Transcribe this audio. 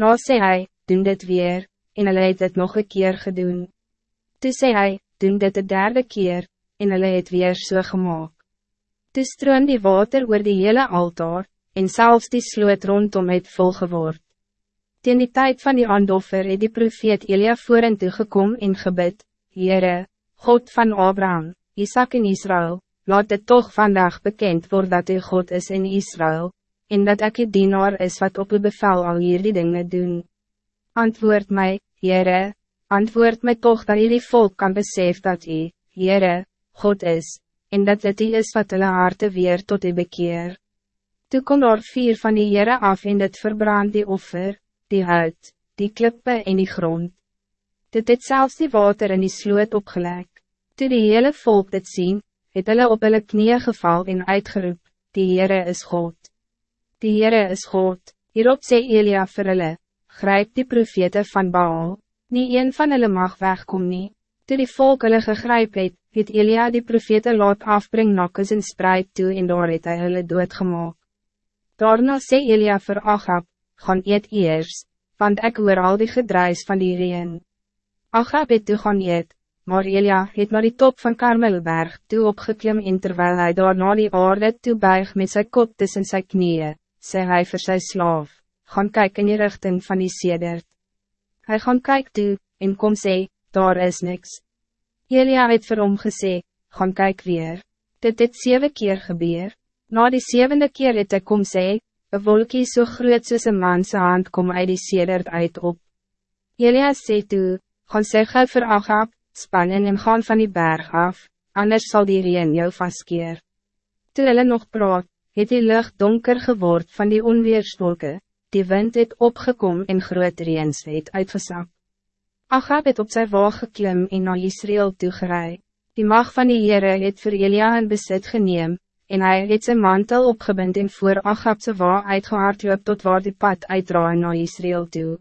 Nou sê hy, doen dit weer, en hulle het het nog een keer gedoen. Toe sê hy, doen dit de derde keer, en hulle het weer so gemaakt. Toe stroom die water oor die hele altaar, en zelfs die sloot rondom het vol geword. Ten die tijd van die andoffer het die profeet Elia voor en toegekom en gebid, Heere, God van Abraham, Isaac en Israël, laat het toch vandaag bekend worden dat u God is in Israël, en dat ik die dienaar is wat op uw bevel al hier die dingen doen. Antwoord mij, Heere, antwoord mij toch dat jullie volk kan besef dat u, Heere, God is, en dat het die is wat hulle harte weer tot u bekeer. Toe kom daar vier van die Heere af en dit verbrand die offer, die huid, die klippe en die grond. Dit het zelfs die water in die sloot opgelijk. Toe die hele volk dit zien, het hulle op hulle knieën geval en uitgeroep, die Heere is God. Die Heere is God, hierop sê Elia vir hulle, grijp die profete van Baal, nie een van hulle mag wegkom nie. Toe die volk hulle gegryp het, het Elia die profete laat afbring nakkes en spreid toe en daar het hy hulle doodgemaak. Daarna sê Elia vir Achab, gaan eet eers, want ek hoor al die gedruis van die reen. Achab het toe gaan eet, maar Elia het naar die top van Karmelberg toe opgeklim en terwijl hij daar na die aarde toe buig met zijn kop tussen zijn knieën, sê hy vir sy slaaf, gaan kyk in die richting van die sedert. Hij gaan kyk toe, en kom sê, daar is niks. Elia het vir hom gesê, gaan kyk weer. Dit het zeven keer gebeur. Na die zevende keer het hy kom sê, een wolkie so groot soos een manse hand kom uit die sedert uit op. Elia sê toe, gaan sê gauw vir Agab, span in en gaan van die berg af, anders zal die reen jou vastkeer. Toe hulle nog praat, het die lucht donker geword van die onweerstolke, die wind het opgekom en groot reens het uitgesak. Agab het op sy waag geklim en na Israel toegerei. Die mag van die Heere het vir Elia in besit geneem, en hij het zijn mantel opgebind en voor Agab sy waag uitgehaard tot waar die pad uitdraai na Israel toe.